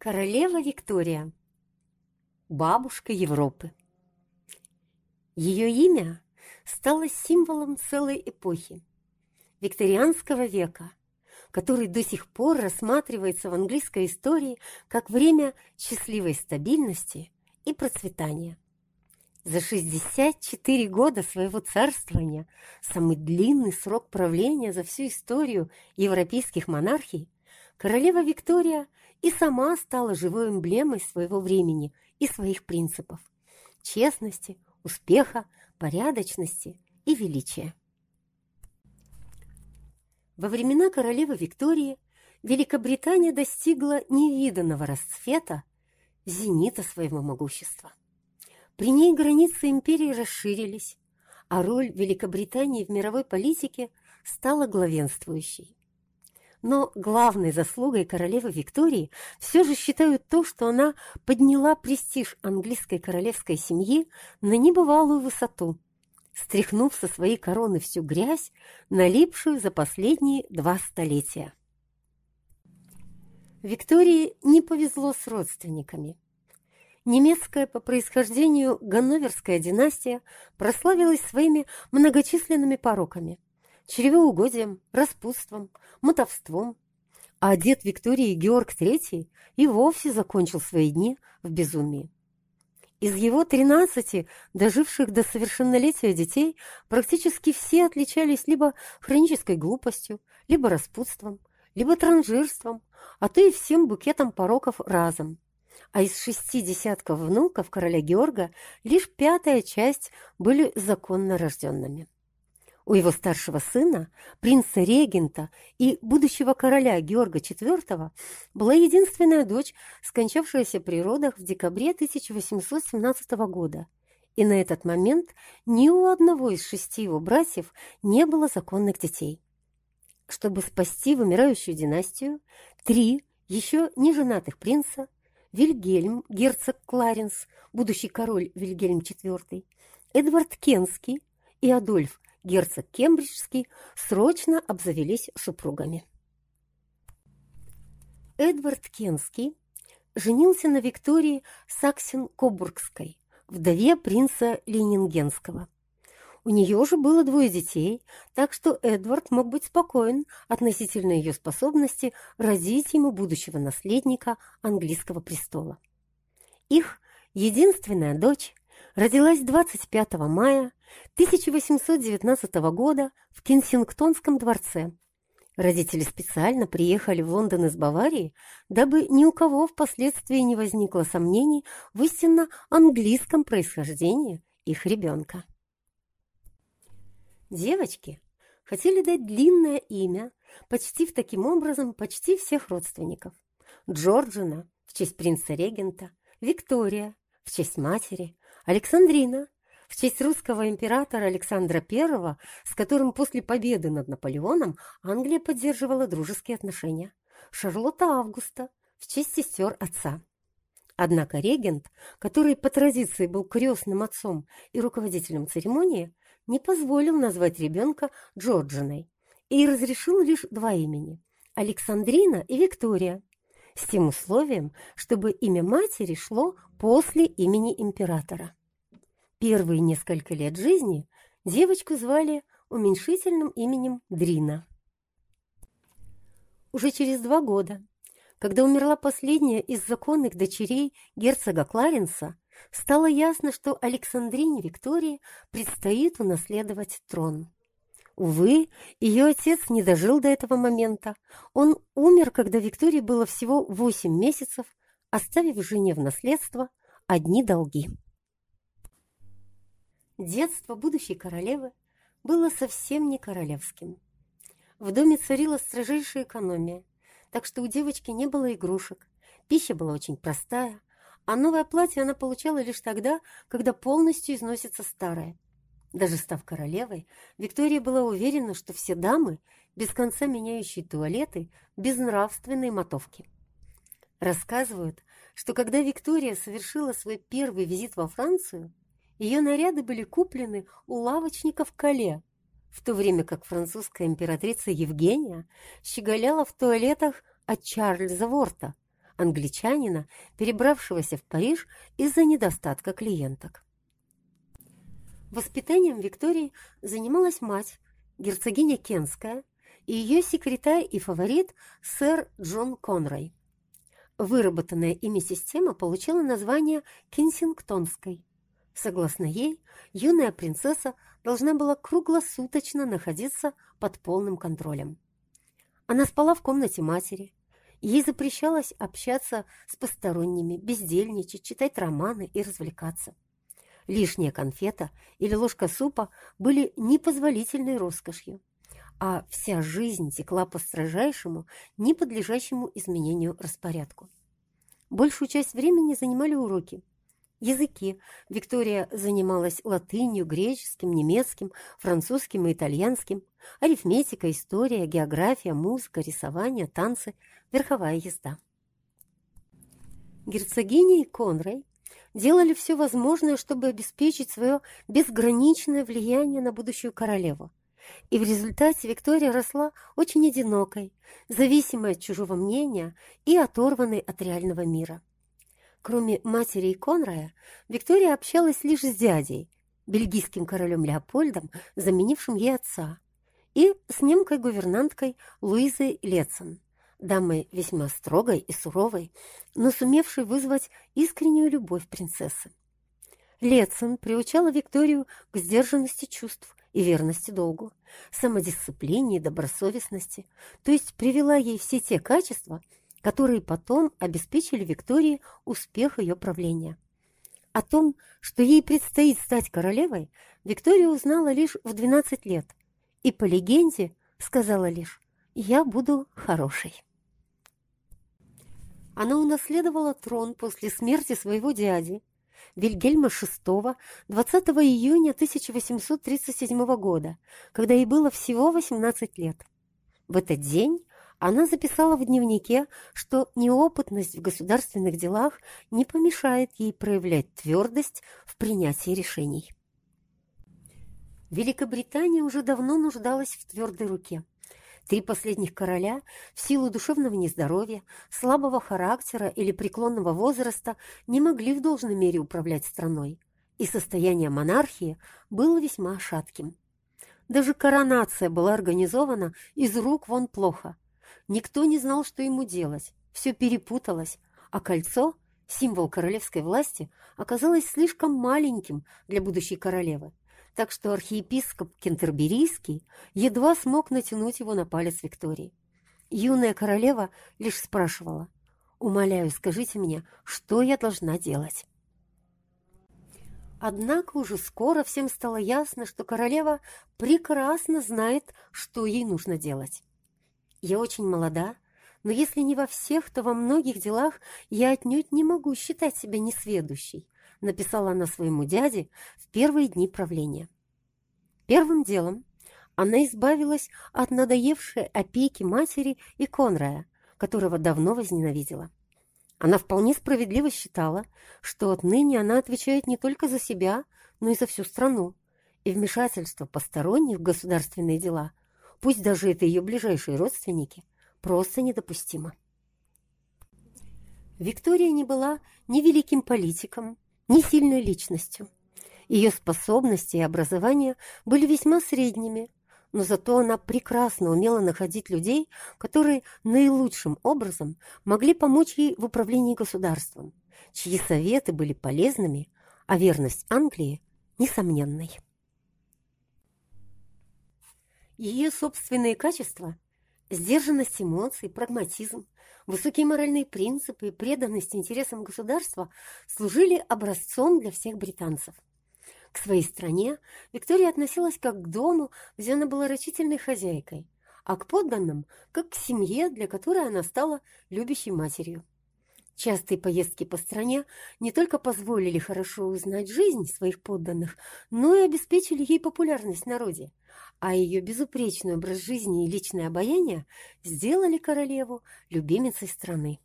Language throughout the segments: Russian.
Королева Виктория. Бабушка Европы. Ее имя стало символом целой эпохи викторианского века, который до сих пор рассматривается в английской истории как время счастливой стабильности и процветания. За 64 года своего царствования, самый длинный срок правления за всю историю европейских монархий, королева Виктория – и сама стала живой эмблемой своего времени и своих принципов – честности, успеха, порядочности и величия. Во времена королевы Виктории Великобритания достигла невиданного расцвета, зенита своего могущества. При ней границы империи расширились, а роль Великобритании в мировой политике стала главенствующей. Но главной заслугой королевы Виктории все же считают то, что она подняла престиж английской королевской семьи на небывалую высоту, стряхнув со своей короны всю грязь, налипшую за последние два столетия. Виктории не повезло с родственниками. Немецкая по происхождению Ганноверская династия прославилась своими многочисленными пороками – чревоугодием, распутством, мотовством. А дед Виктории Георг III и вовсе закончил свои дни в безумии. Из его тринадцати доживших до совершеннолетия детей практически все отличались либо хронической глупостью, либо распутством, либо транжирством, а то и всем букетом пороков разом. А из шести десятков внуков короля Георга лишь пятая часть были законно рожденными. У его старшего сына, принца-регента и будущего короля Георга IV, была единственная дочь, скончавшаяся при родах в декабре 1817 года. И на этот момент ни у одного из шести его братьев не было законных детей. Чтобы спасти вымирающую династию, три еще не женатых принца Вильгельм, герцог Кларенс, будущий король Вильгельм IV, Эдвард Кенский и Адольф герцог Кембриджский срочно обзавелись супругами. Эдвард Кенский женился на Виктории Саксен-Кобургской, вдове принца Ленингенского. У нее же было двое детей, так что Эдвард мог быть спокоен относительно ее способности родить ему будущего наследника английского престола. Их единственная дочь родилась 25 мая 1819 года в Кенсингтонском дворце. Родители специально приехали в Лондон из Баварии, дабы ни у кого впоследствии не возникло сомнений в истинно английском происхождении их ребенка. Девочки хотели дать длинное имя, почтив таким образом почти всех родственников. Джорджина в честь принца-регента, Виктория в честь матери, Александрина в честь русского императора Александра I, с которым после победы над Наполеоном Англия поддерживала дружеские отношения, Шарлотта Августа в честь сестер отца. Однако регент, который по традиции был крестным отцом и руководителем церемонии, не позволил назвать ребенка Джорджиной и разрешил лишь два имени – Александрина и Виктория, с тем условием, чтобы имя матери шло после имени императора. Первые несколько лет жизни девочку звали уменьшительным именем Дрина. Уже через два года, когда умерла последняя из законных дочерей герцога Кларенса, стало ясно, что Александрине Виктории предстоит унаследовать трон. Увы, ее отец не дожил до этого момента. Он умер, когда Виктории было всего 8 месяцев, оставив жене в наследство одни долги. Детство будущей королевы было совсем не королевским. В доме царила строжайшая экономия, так что у девочки не было игрушек, пища была очень простая, а новое платье она получала лишь тогда, когда полностью износится старое. Даже став королевой, Виктория была уверена, что все дамы, без конца меняющие туалеты, безнравственные мотовки. Рассказывают, что когда Виктория совершила свой первый визит во Францию, ее наряды были куплены у лавочников Кале, в то время как французская императрица Евгения щеголяла в туалетах от Чарльза Ворта, англичанина, перебравшегося в Париж из-за недостатка клиенток. Воспитанием Виктории занималась мать, герцогиня Кенская, и ее секретарь и фаворит сэр Джон Конрой. Выработанная ими система получила название Кенсингтонской. Согласно ей, юная принцесса должна была круглосуточно находиться под полным контролем. Она спала в комнате матери. Ей запрещалось общаться с посторонними, бездельничать, читать романы и развлекаться. Лишняя конфета или ложка супа были непозволительной роскошью, а вся жизнь текла по строжайшему, не подлежащему изменению распорядку. Большую часть времени занимали уроки. Языки. Виктория занималась латынью, греческим, немецким, французским и итальянским. Арифметика, история, география, музыка, рисование, танцы, верховая езда. Герцогиня и Конрей делали все возможное, чтобы обеспечить свое безграничное влияние на будущую королеву. И в результате Виктория росла очень одинокой, зависимой от чужого мнения и оторванной от реального мира. Кроме матери и Конрая, Виктория общалась лишь с дядей, бельгийским королем Леопольдом, заменившим ей отца, и с немкой-гувернанткой Луизой Летсон, дамой весьма строгой и суровой, но сумевшей вызвать искреннюю любовь принцессы. Летсон приучала Викторию к сдержанности чувств и верности долгу, самодисциплине и добросовестности, то есть привела ей все те качества, которые потом обеспечили Виктории успех ее правления. О том, что ей предстоит стать королевой, Виктория узнала лишь в 12 лет и, по легенде, сказала лишь «Я буду хорошей». Она унаследовала трон после смерти своего дяди, Вильгельма VI 20 июня 1837 года, когда ей было всего 18 лет. В этот день она записала в дневнике, что неопытность в государственных делах не помешает ей проявлять твердость в принятии решений. Великобритания уже давно нуждалась в твердой руке. Три последних короля в силу душевного нездоровья, слабого характера или преклонного возраста не могли в должной мере управлять страной, и состояние монархии было весьма шатким. Даже коронация была организована из рук вон плохо. Никто не знал, что ему делать, все перепуталось, а кольцо, символ королевской власти, оказалось слишком маленьким для будущей королевы так что архиепископ Кентерберийский едва смог натянуть его на палец Виктории. Юная королева лишь спрашивала, «Умоляю, скажите мне, что я должна делать?» Однако уже скоро всем стало ясно, что королева прекрасно знает, что ей нужно делать. «Я очень молода», но если не во всех, то во многих делах я отнюдь не могу считать себя несведущей, написала она своему дяде в первые дни правления. Первым делом она избавилась от надоевшей опеки матери и Конрая, которого давно возненавидела. Она вполне справедливо считала, что отныне она отвечает не только за себя, но и за всю страну, и вмешательство посторонних в государственные дела, пусть даже это ее ближайшие родственники, просто недопустимо. Виктория не была ни великим политиком, ни сильной личностью. Ее способности и образование были весьма средними, но зато она прекрасно умела находить людей, которые наилучшим образом могли помочь ей в управлении государством, чьи советы были полезными, а верность Англии – несомненной. Ее собственные качества – сдержанность эмоций, прагматизм, Высокие моральные принципы и преданность интересам государства служили образцом для всех британцев. К своей стране Виктория относилась как к дому, где она была рачительной хозяйкой, а к подданным – как к семье, для которой она стала любящей матерью. Частые поездки по стране не только позволили хорошо узнать жизнь своих подданных, но и обеспечили ей популярность в народе, а ее безупречный образ жизни и личное обаяние сделали королеву любимицей страны.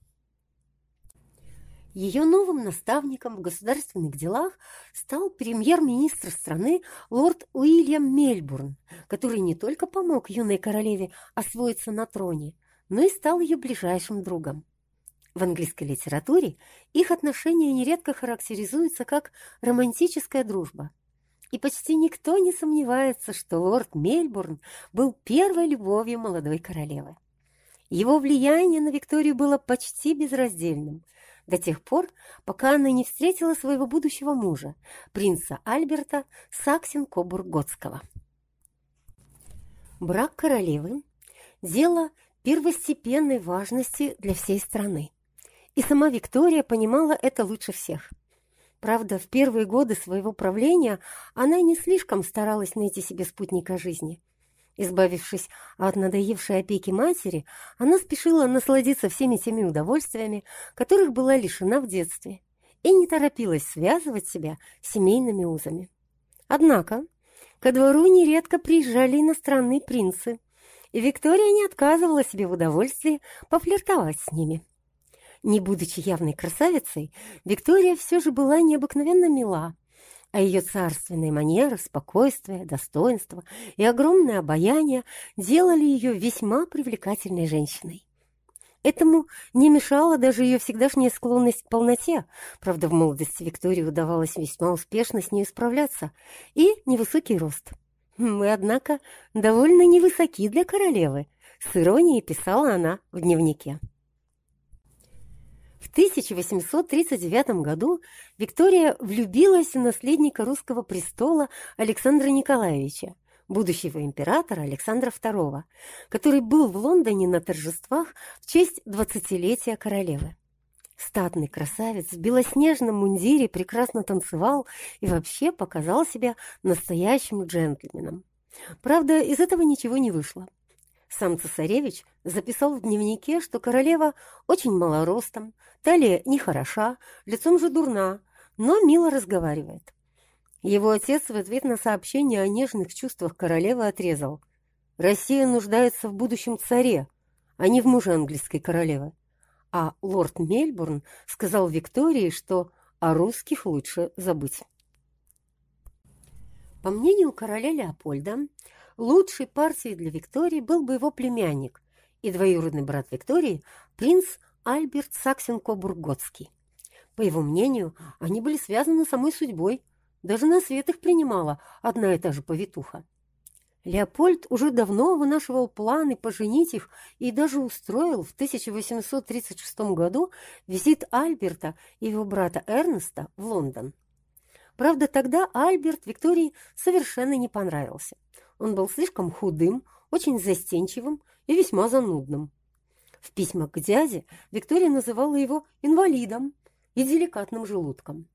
Ее новым наставником в государственных делах стал премьер-министр страны лорд Уильям Мельбурн, который не только помог юной королеве освоиться на троне, но и стал ее ближайшим другом. В английской литературе их отношения нередко характеризуются как романтическая дружба. И почти никто не сомневается, что лорд Мельбурн был первой любовью молодой королевы. Его влияние на Викторию было почти безраздельным, до тех пор, пока она не встретила своего будущего мужа, принца Альберта Саксен-Кобург-Готского. Брак королевы – дело первостепенной важности для всей страны. И сама Виктория понимала это лучше всех. Правда, в первые годы своего правления она не слишком старалась найти себе спутника жизни. Избавившись от надоевшей опеки матери, она спешила насладиться всеми теми удовольствиями, которых была лишена в детстве, и не торопилась связывать себя семейными узами. Однако Ко двору нередко приезжали иностранные принцы, и Виктория не отказывала себе в удовольствии пофлиртовать с ними. Не будучи явной красавицей, Виктория все же была необыкновенно мила, а ее царственные манеры, спокойствие, достоинство и огромное обаяние делали ее весьма привлекательной женщиной. Этому не мешала даже ее всегдашняя склонность к полноте. Правда, в молодости Виктории удавалось весьма успешно с ней справляться. И невысокий рост. «Мы, однако, довольно невысоки для королевы», — с иронией писала она в дневнике. В 1839 году Виктория влюбилась в наследника русского престола Александра Николаевича, будущего императора Александра II, который был в Лондоне на торжествах в честь двадцатилетия королевы. Статный красавец в белоснежном мундире прекрасно танцевал и вообще показал себя настоящим джентльменом. Правда, из этого ничего не вышло. Сам цесаревич записал в дневнике, что королева очень малоростом, талия нехороша, лицом же дурна, но мило разговаривает. Его отец в ответ на сообщение о нежных чувствах королевы отрезал. «Россия нуждается в будущем царе, а не в муже английской королевы». А лорд Мельбурн сказал Виктории, что о русских лучше забыть. По мнению короля Леопольда, лучшей партией для Виктории был бы его племянник и двоюродный брат Виктории, принц Альберт Саксен-Кобург-Готский. По его мнению, они были связаны самой судьбой – даже на свет их принимала одна и та же повитуха. Леопольд уже давно вынашивал планы поженить их и даже устроил в 1836 году визит Альберта и его брата Эрнеста в Лондон. Правда, тогда Альберт Виктории совершенно не понравился. Он был слишком худым, очень застенчивым и весьма занудным. В письмах к дяде Виктория называла его инвалидом и деликатным желудком.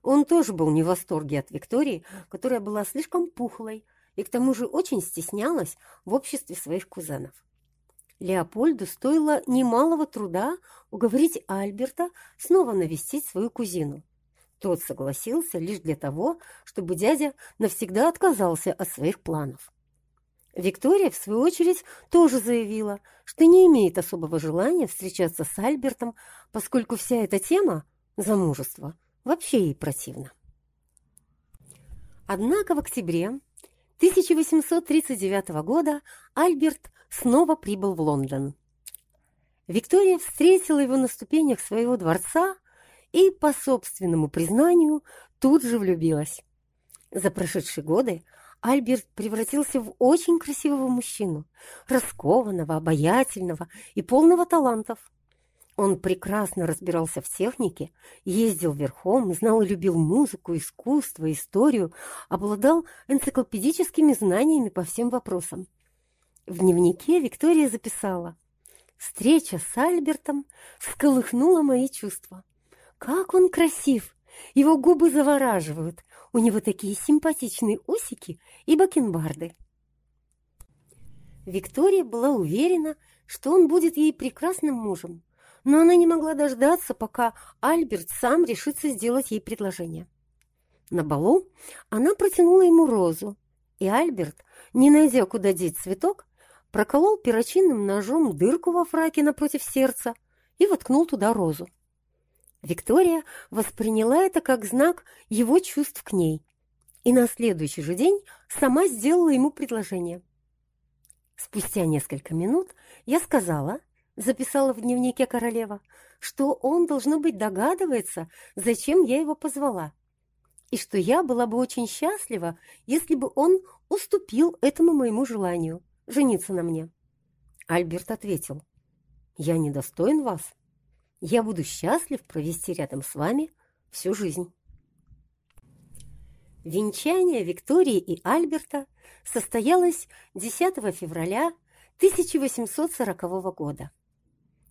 Он тоже был не в восторге от Виктории, которая была слишком пухлой и к тому же очень стеснялась в обществе своих кузенов. Леопольду стоило немалого труда уговорить Альберта снова навестить свою кузину. Тот согласился лишь для того, чтобы дядя навсегда отказался от своих планов. Виктория, в свою очередь, тоже заявила, что не имеет особого желания встречаться с Альбертом, поскольку вся эта тема замужества Вообще ей противно. Однако в октябре 1839 года Альберт снова прибыл в Лондон. Виктория встретила его на ступенях своего дворца и, по собственному признанию, тут же влюбилась. За прошедшие годы Альберт превратился в очень красивого мужчину, раскованного, обаятельного и полного талантов. Он прекрасно разбирался в технике, ездил верхом, знал и любил музыку, искусство, историю, обладал энциклопедическими знаниями по всем вопросам. В дневнике Виктория записала «Встреча с Альбертом всколыхнула мои чувства. Как он красив! Его губы завораживают, у него такие симпатичные усики и бакенбарды». Виктория была уверена, что он будет ей прекрасным мужем, но она не могла дождаться, пока Альберт сам решится сделать ей предложение. На балу она протянула ему розу, и Альберт, не найдя куда деть цветок, проколол перочинным ножом дырку во фраке напротив сердца и воткнул туда розу. Виктория восприняла это как знак его чувств к ней, и на следующий же день сама сделала ему предложение. Спустя несколько минут я сказала, записала в дневнике королева, что он, должно быть, догадывается, зачем я его позвала, и что я была бы очень счастлива, если бы он уступил этому моему желанию жениться на мне. Альберт ответил, «Я недостоин вас. Я буду счастлив провести рядом с вами всю жизнь». Венчание Виктории и Альберта состоялось 10 февраля 1840 года.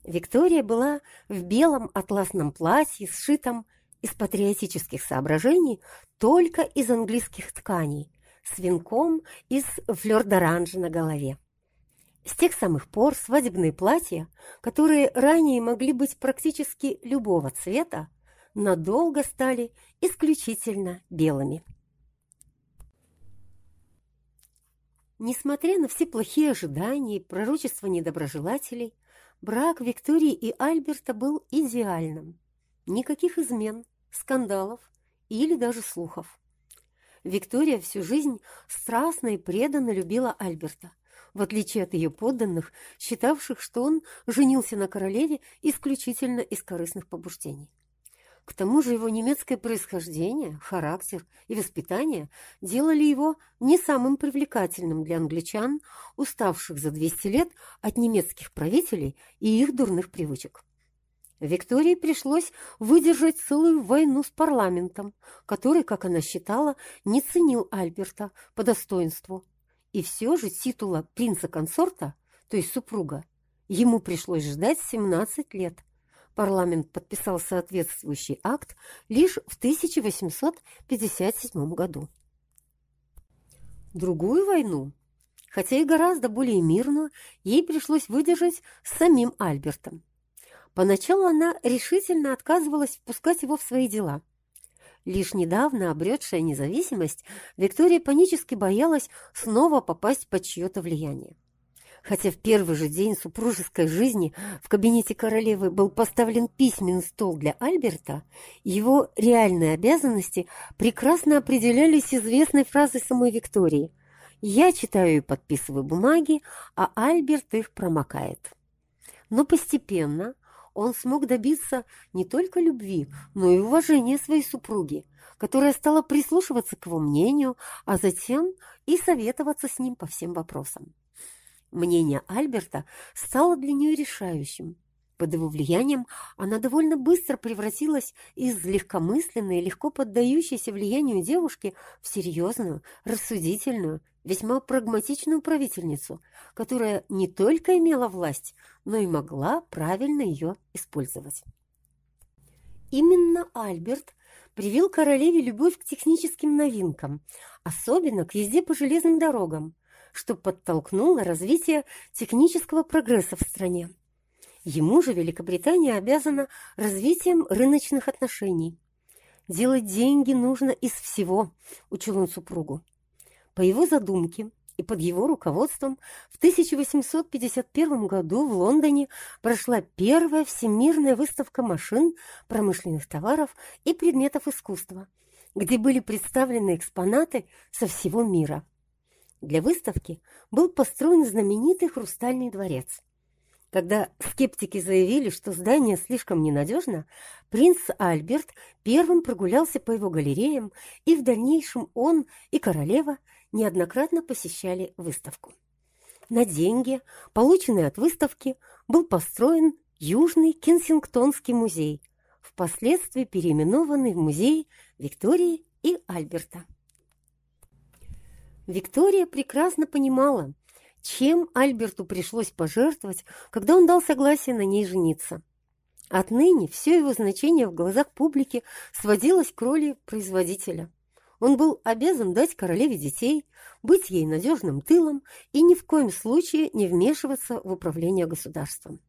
Виктория была в белом атласном платье, сшитом из патриотических соображений только из английских тканей, с венком из флёр-д'оранжа на голове. С тех самых пор свадебные платья, которые ранее могли быть практически любого цвета, надолго стали исключительно белыми. Несмотря на все плохие ожидания и пророчества недоброжелателей, брак Виктории и Альберта был идеальным. Никаких измен, скандалов или даже слухов. Виктория всю жизнь страстно и преданно любила Альберта, в отличие от ее подданных, считавших, что он женился на королеве исключительно из корыстных побуждений. К тому же его немецкое происхождение, характер и воспитание делали его не самым привлекательным для англичан, уставших за 200 лет от немецких правителей и их дурных привычек. Виктории пришлось выдержать целую войну с парламентом, который, как она считала, не ценил Альберта по достоинству. И все же титула принца-консорта, то есть супруга, ему пришлось ждать 17 лет – парламент подписал соответствующий акт лишь в 1857 году. Другую войну, хотя и гораздо более мирную, ей пришлось выдержать с самим Альбертом. Поначалу она решительно отказывалась впускать его в свои дела. Лишь недавно обретшая независимость, Виктория панически боялась снова попасть под чье-то влияние хотя в первый же день супружеской жизни в кабинете королевы был поставлен письменный стол для Альберта, его реальные обязанности прекрасно определялись известной фразой самой Виктории «Я читаю и подписываю бумаги, а Альберт их промокает». Но постепенно он смог добиться не только любви, но и уважения своей супруги, которая стала прислушиваться к его мнению, а затем и советоваться с ним по всем вопросам. Мнение Альберта стало для нее решающим. Под его влиянием она довольно быстро превратилась из легкомысленной, легко поддающейся влиянию девушки в серьезную, рассудительную, весьма прагматичную правительницу, которая не только имела власть, но и могла правильно ее использовать. Именно Альберт привил королеве любовь к техническим новинкам, особенно к езде по железным дорогам, что подтолкнуло развитие технического прогресса в стране. Ему же Великобритания обязана развитием рыночных отношений. «Делать деньги нужно из всего», – учил он супругу. По его задумке и под его руководством в 1851 году в Лондоне прошла первая всемирная выставка машин, промышленных товаров и предметов искусства, где были представлены экспонаты со всего мира. Для выставки был построен знаменитый Хрустальный дворец. Когда скептики заявили, что здание слишком ненадежно, принц Альберт первым прогулялся по его галереям, и в дальнейшем он и королева неоднократно посещали выставку. На деньги, полученные от выставки, был построен Южный Кенсингтонский музей, впоследствии переименованный в музей Виктории и Альберта. Виктория прекрасно понимала, чем Альберту пришлось пожертвовать, когда он дал согласие на ней жениться. Отныне все его значение в глазах публики сводилось к роли производителя. Он был обязан дать королеве детей, быть ей надежным тылом и ни в коем случае не вмешиваться в управление государством.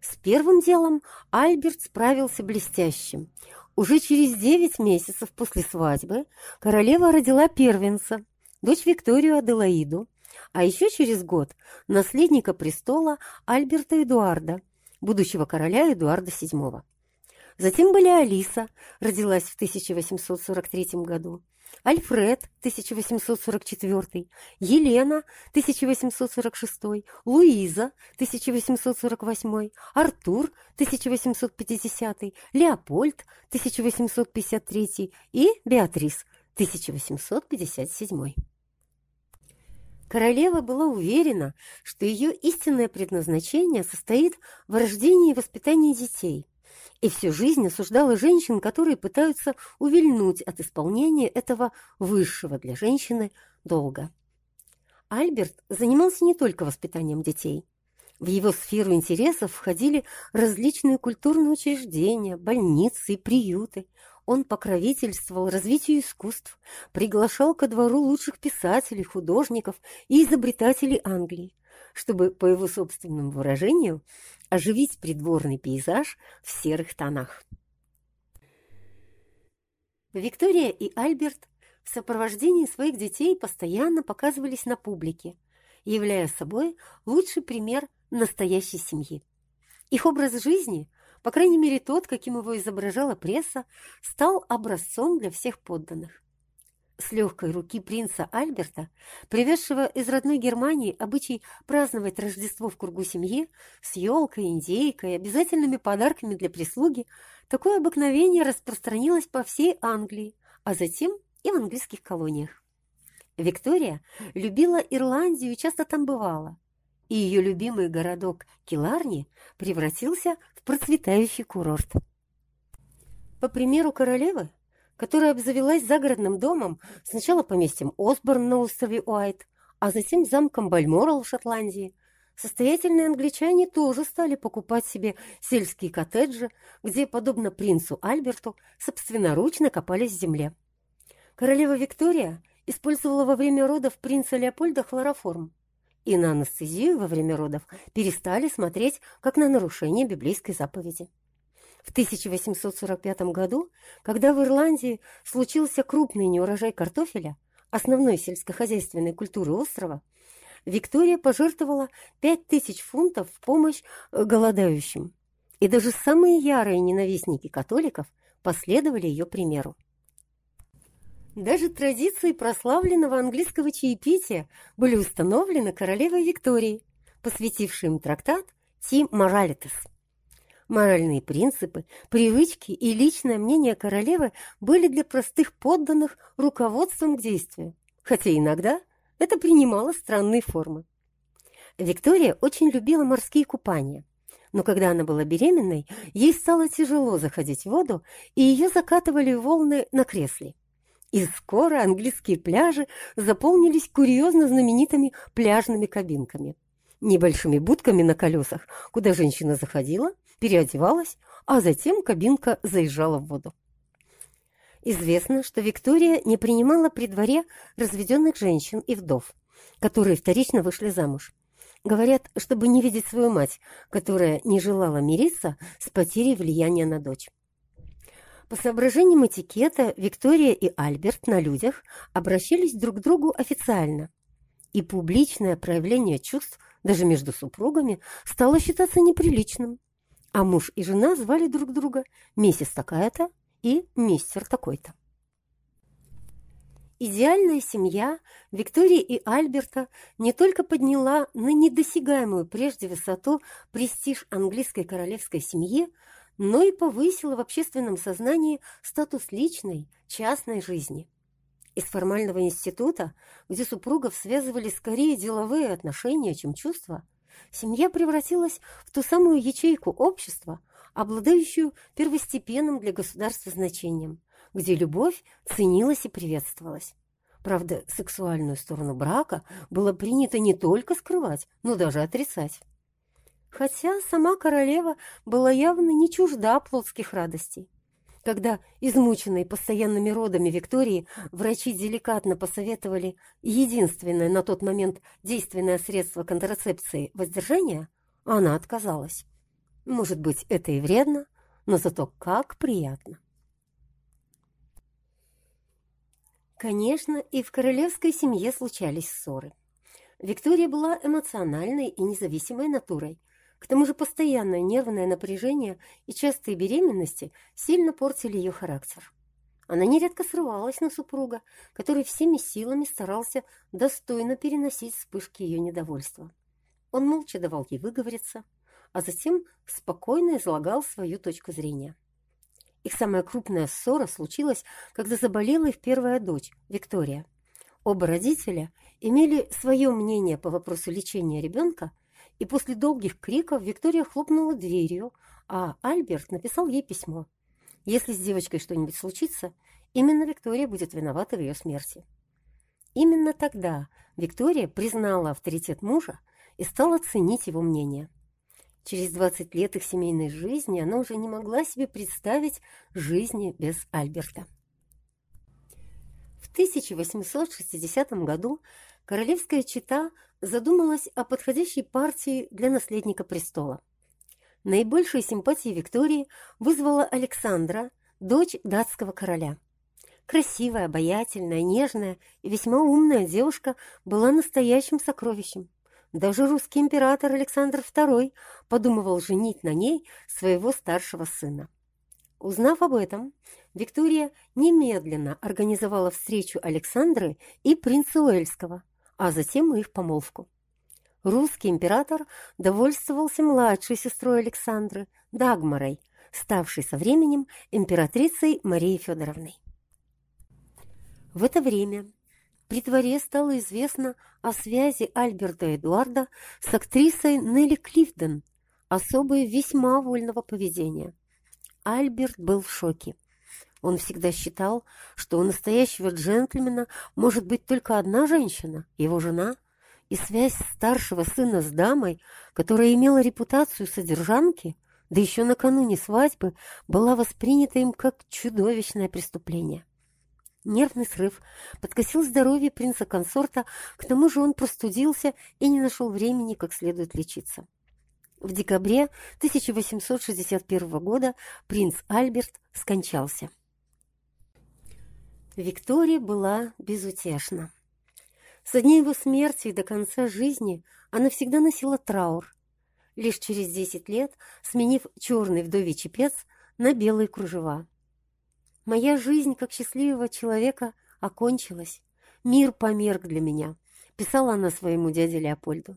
С первым делом Альберт справился блестящим. Уже через девять месяцев после свадьбы королева родила первенца – дочь Викторию Аделаиду, а еще через год наследника престола Альберта Эдуарда, будущего короля Эдуарда VII. Затем были Алиса, родилась в 1843 году, Альфред, 1844, Елена, 1846, Луиза, 1848, Артур, 1850, Леопольд, 1853 и Беатрис, 1857. Королева была уверена, что ее истинное предназначение состоит в рождении и воспитании детей, и всю жизнь осуждала женщин, которые пытаются увильнуть от исполнения этого высшего для женщины долга. Альберт занимался не только воспитанием детей. В его сферу интересов входили различные культурные учреждения, больницы и приюты. Он покровительствовал развитию искусств, приглашал ко двору лучших писателей, художников и изобретателей Англии, чтобы, по его собственному выражению, оживить придворный пейзаж в серых тонах. Виктория и Альберт в сопровождении своих детей постоянно показывались на публике, являя собой лучший пример настоящей семьи. Их образ жизни, по крайней мере тот, каким его изображала пресса, стал образцом для всех подданных с легкой руки принца Альберта, привезшего из родной Германии обычай праздновать Рождество в кругу семьи с елкой, индейкой, обязательными подарками для прислуги, такое обыкновение распространилось по всей Англии, а затем и в английских колониях. Виктория любила Ирландию и часто там бывала, и ее любимый городок Киларни превратился в процветающий курорт. По примеру королевы, которая обзавелась загородным домом, сначала поместьем Осборн на острове Уайт, а затем замком Бальморал в Шотландии. Состоятельные англичане тоже стали покупать себе сельские коттеджи, где, подобно принцу Альберту, собственноручно копались в земле. Королева Виктория использовала во время родов принца Леопольда хлороформ, и на анестезию во время родов перестали смотреть как на нарушение библейской заповеди. В 1845 году, когда в Ирландии случился крупный неурожай картофеля, основной сельскохозяйственной культуры острова, Виктория пожертвовала 5000 фунтов в помощь э, голодающим. И даже самые ярые ненавистники католиков последовали ее примеру. Даже традиции прославленного английского чаепития были установлены королевой Викторией, посвятившей им трактат «Ти Моралитес». Моральные принципы, привычки и личное мнение королевы были для простых подданных руководством к действию, хотя иногда это принимало странные формы. Виктория очень любила морские купания, но когда она была беременной, ей стало тяжело заходить в воду, и ее закатывали волны на кресле. И скоро английские пляжи заполнились курьезно знаменитыми пляжными кабинками. Небольшими будками на колесах, куда женщина заходила – переодевалась, а затем кабинка заезжала в воду. Известно, что Виктория не принимала при дворе разведенных женщин и вдов, которые вторично вышли замуж. Говорят, чтобы не видеть свою мать, которая не желала мириться с потерей влияния на дочь. По соображениям этикета Виктория и Альберт на людях обращались друг к другу официально, и публичное проявление чувств даже между супругами стало считаться неприличным а муж и жена звали друг друга миссис такая-то и мистер такой-то. Идеальная семья Виктории и Альберта не только подняла на недосягаемую прежде высоту престиж английской королевской семьи, но и повысила в общественном сознании статус личной, частной жизни. Из формального института, где супругов связывали скорее деловые отношения, чем чувства, семья превратилась в ту самую ячейку общества, обладающую первостепенным для государства значением, где любовь ценилась и приветствовалась. Правда, сексуальную сторону брака было принято не только скрывать, но даже отрицать. Хотя сама королева была явно не чужда плотских радостей когда, измученной постоянными родами Виктории, врачи деликатно посоветовали единственное на тот момент действенное средство контрацепции – воздержания, она отказалась. Может быть, это и вредно, но зато как приятно. Конечно, и в королевской семье случались ссоры. Виктория была эмоциональной и независимой натурой, к тому же постоянное нервное напряжение и частые беременности сильно портили ее характер. Она нередко срывалась на супруга, который всеми силами старался достойно переносить вспышки ее недовольства. Он молча давал ей выговориться, а затем спокойно излагал свою точку зрения. Их самая крупная ссора случилась, когда заболела их первая дочь, Виктория. Оба родителя имели свое мнение по вопросу лечения ребенка, и после долгих криков Виктория хлопнула дверью, а Альберт написал ей письмо. Если с девочкой что-нибудь случится, именно Виктория будет виновата в ее смерти. Именно тогда Виктория признала авторитет мужа и стала ценить его мнение. Через 20 лет их семейной жизни она уже не могла себе представить жизни без Альберта. В 1860 году королевская чета задумалась о подходящей партии для наследника престола. Наибольшие симпатии Виктории вызвала Александра, дочь датского короля. Красивая, обаятельная, нежная и весьма умная девушка была настоящим сокровищем. Даже русский император Александр II подумывал женить на ней своего старшего сына. Узнав об этом, Виктория немедленно организовала встречу Александры и принца Уэльского, а затем их помолвку. Русский император довольствовался младшей сестрой Александры, Дагмарой, ставшей со временем императрицей Марией Федоровной. В это время при дворе стало известно о связи Альберта Эдуарда с актрисой Нелли Клифден, особой весьма вольного поведения. Альберт был в шоке. Он всегда считал, что у настоящего джентльмена может быть только одна женщина, его жена – и связь старшего сына с дамой, которая имела репутацию содержанки, да еще накануне свадьбы, была воспринята им как чудовищное преступление. Нервный срыв подкосил здоровье принца-консорта, к тому же он простудился и не нашел времени как следует лечиться. В декабре 1861 года принц Альберт скончался. Виктория была безутешна. Со дня его смерти и до конца жизни она всегда носила траур, лишь через десять лет сменив черный вдовий чепец на белые кружева. Моя жизнь как счастливого человека окончилась. Мир померк для меня, писала она своему дяде Леопольду.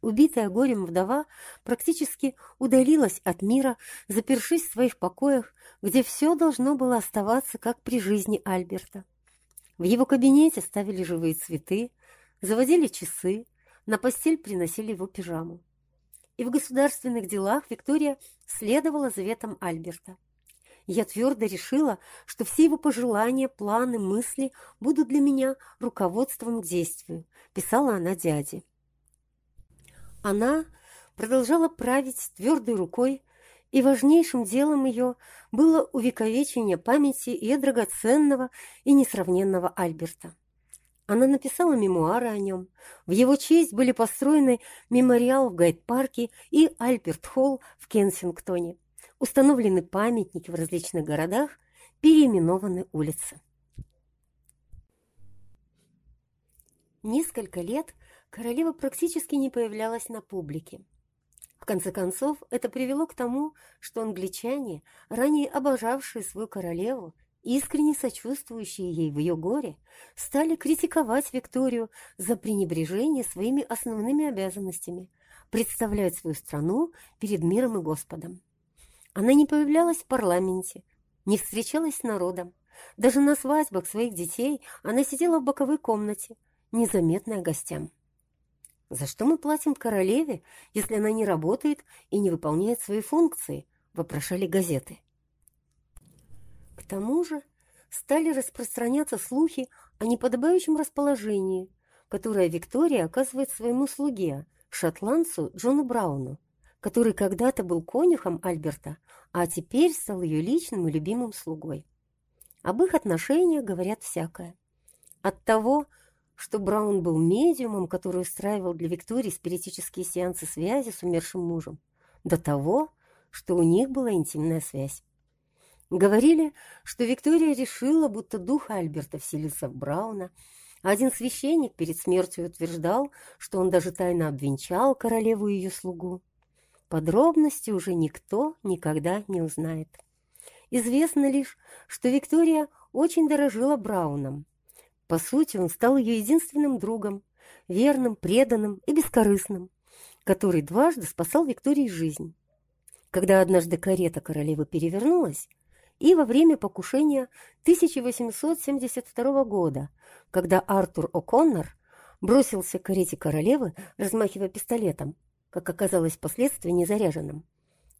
Убитая горем вдова практически удалилась от мира, запершись в своих покоях, где все должно было оставаться, как при жизни Альберта. В его кабинете ставили живые цветы, заводили часы, на постель приносили его пижаму. И в государственных делах Виктория следовала заветам Альберта. Я твердо решила, что все его пожелания, планы, мысли будут для меня руководством к действию, писала она дяде. Она продолжала править твердой рукой, и важнейшим делом ее было увековечение памяти ее драгоценного и несравненного Альберта. Она написала мемуары о нем. В его честь были построены мемориал в Гайд-парке и Альберт-холл в Кенсингтоне. Установлены памятники в различных городах, переименованы улицы. Несколько лет королева практически не появлялась на публике. В конце концов, это привело к тому, что англичане, ранее обожавшие свою королеву, искренне сочувствующие ей в ее горе, стали критиковать Викторию за пренебрежение своими основными обязанностями – представлять свою страну перед миром и Господом. Она не появлялась в парламенте, не встречалась с народом. Даже на свадьбах своих детей она сидела в боковой комнате, незаметная гостям. За что мы платим королеве, если она не работает и не выполняет свои функции? Вопрошали газеты. К тому же стали распространяться слухи о неподобающем расположении, которое Виктория оказывает своему слуге, шотландцу Джону Брауну, который когда-то был конюхом Альберта, а теперь стал ее личным и любимым слугой. Об их отношениях говорят всякое. От того, что Браун был медиумом, который устраивал для Виктории спиритические сеансы связи с умершим мужем, до того, что у них была интимная связь. Говорили, что Виктория решила, будто дух Альберта вселился в Брауна, а один священник перед смертью утверждал, что он даже тайно обвенчал королеву и ее слугу. Подробности уже никто никогда не узнает. Известно лишь, что Виктория очень дорожила Брауном. По сути, он стал ее единственным другом, верным, преданным и бескорыстным, который дважды спасал Виктории жизнь. Когда однажды карета королевы перевернулась, и во время покушения 1872 года, когда Артур О'Коннор бросился к карете королевы, размахивая пистолетом, как оказалось впоследствии незаряженным.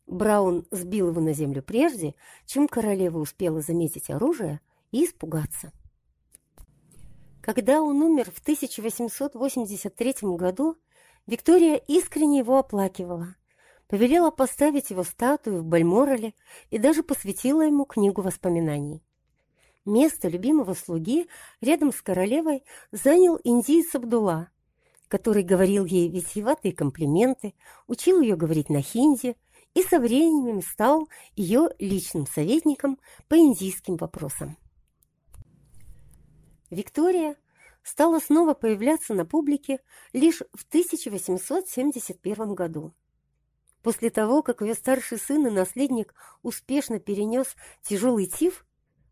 Браун сбил его на землю прежде, чем королева успела заметить оружие и испугаться. Когда он умер в 1883 году, Виктория искренне его оплакивала, повелела поставить его статую в Бальморале и даже посвятила ему книгу воспоминаний. Место любимого слуги рядом с королевой занял индиец Абдулла, который говорил ей витиеватые комплименты, учил ее говорить на хинди и со временем стал ее личным советником по индийским вопросам. Виктория стала снова появляться на публике лишь в 1871 году. После того, как ее старший сын и наследник успешно перенес тяжелый тиф,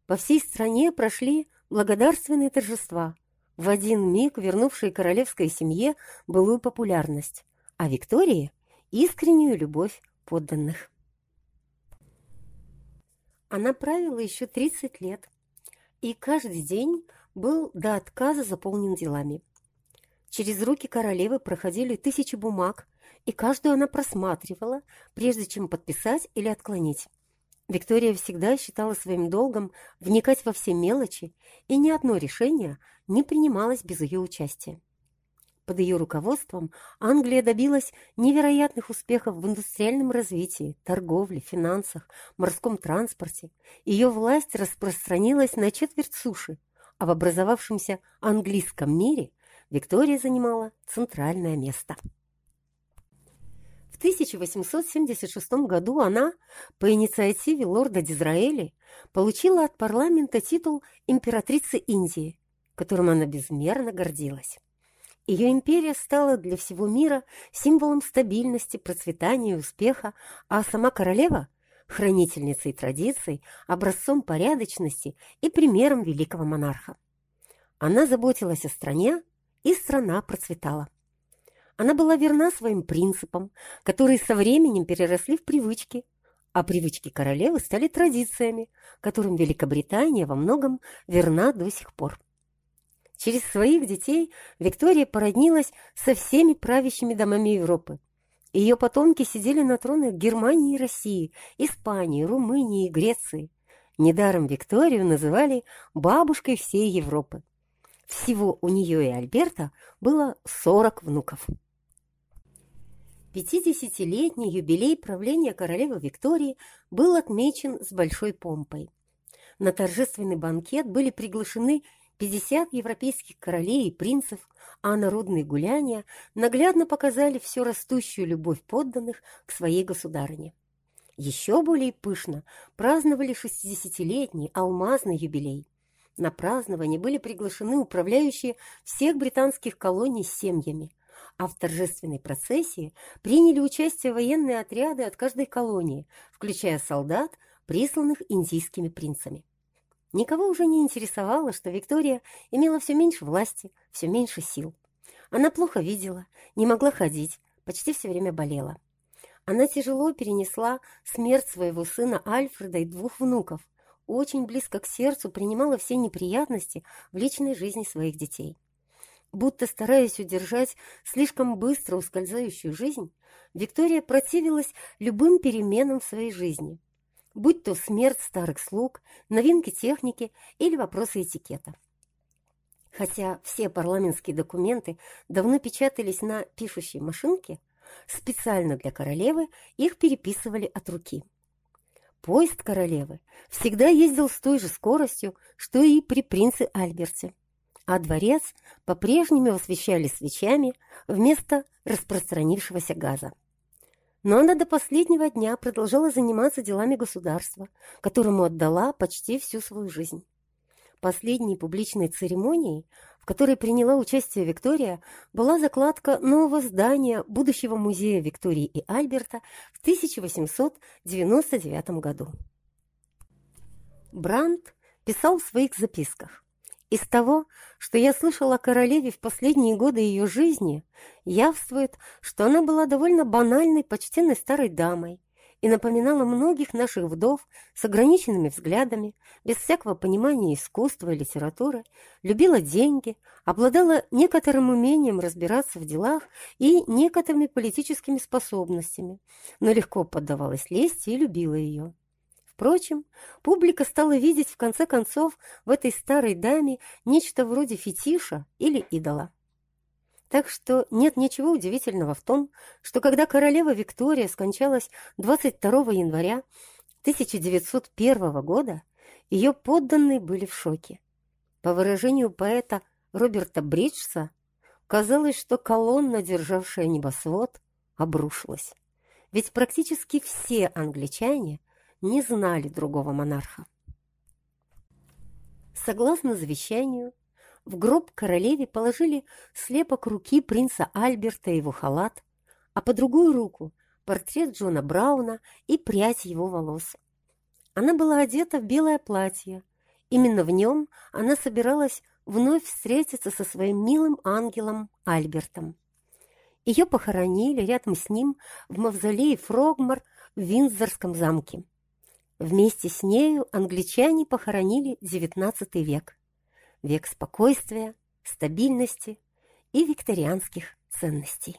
по всей стране прошли благодарственные торжества, в один миг вернувшие королевской семье былую популярность, а Виктории – искреннюю любовь подданных. Она правила еще 30 лет, и каждый день был до отказа заполнен делами. Через руки королевы проходили тысячи бумаг, и каждую она просматривала, прежде чем подписать или отклонить. Виктория всегда считала своим долгом вникать во все мелочи, и ни одно решение не принималось без ее участия. Под ее руководством Англия добилась невероятных успехов в индустриальном развитии, торговле, финансах, морском транспорте. Ее власть распространилась на четверть суши, а в образовавшемся английском мире Виктория занимала центральное место. В 1876 году она, по инициативе лорда Дизраэли, получила от парламента титул императрицы Индии, которым она безмерно гордилась. Ее империя стала для всего мира символом стабильности, процветания и успеха, а сама королева – хранительницей традиций, образцом порядочности и примером великого монарха. Она заботилась о стране, и страна процветала. Она была верна своим принципам, которые со временем переросли в привычки, а привычки королевы стали традициями, которым Великобритания во многом верна до сих пор. Через своих детей Виктория породнилась со всеми правящими домами Европы. Ее потомки сидели на тронах Германии и России, Испании, Румынии и Греции. Недаром Викторию называли бабушкой всей Европы. Всего у нее и Альберта было 40 внуков. 50-летний юбилей правления королевы Виктории был отмечен с большой помпой. На торжественный банкет были приглашены 50 европейских королей и принцев, а народные гуляния наглядно показали всю растущую любовь подданных к своей государыне. Еще более пышно праздновали 60-летний алмазный юбилей. На празднование были приглашены управляющие всех британских колоний с семьями, а в торжественной процессии приняли участие военные отряды от каждой колонии, включая солдат, присланных индийскими принцами. Никого уже не интересовало, что Виктория имела все меньше власти, все меньше сил. Она плохо видела, не могла ходить, почти все время болела. Она тяжело перенесла смерть своего сына Альфреда и двух внуков, очень близко к сердцу принимала все неприятности в личной жизни своих детей. Будто стараясь удержать слишком быстро ускользающую жизнь, Виктория противилась любым переменам в своей жизни, будь то смерть старых слуг, новинки техники или вопросы этикета. Хотя все парламентские документы давно печатались на пишущей машинке, специально для королевы их переписывали от руки. Поезд королевы всегда ездил с той же скоростью, что и при принце Альберте а дворец по-прежнему освещали свечами вместо распространившегося газа. Но она до последнего дня продолжала заниматься делами государства, которому отдала почти всю свою жизнь. Последней публичной церемонией, в которой приняла участие Виктория, была закладка нового здания будущего музея Виктории и Альберта в 1899 году. Брандт писал в своих записках. Из того, что я слышал о королеве в последние годы ее жизни, явствует, что она была довольно банальной, почтенной старой дамой и напоминала многих наших вдов с ограниченными взглядами, без всякого понимания искусства и литературы, любила деньги, обладала некоторым умением разбираться в делах и некоторыми политическими способностями, но легко поддавалась лести и любила ее. Впрочем, публика стала видеть в конце концов в этой старой даме нечто вроде фетиша или идола. Так что нет ничего удивительного в том, что когда королева Виктория скончалась 22 января 1901 года, ее подданные были в шоке. По выражению поэта Роберта Бриджса, казалось, что колонна, державшая небосвод, обрушилась. Ведь практически все англичане не знали другого монарха. Согласно завещанию, в гроб королеве положили слепок руки принца Альберта и его халат, а по другую руку портрет Джона Брауна и прядь его волос. Она была одета в белое платье. Именно в нем она собиралась вновь встретиться со своим милым ангелом Альбертом. Ее похоронили рядом с ним в мавзолее Фрогмар в Виндзорском замке. Вместе с нею англичане похоронили XIX век. Век спокойствия, стабильности и викторианских ценностей.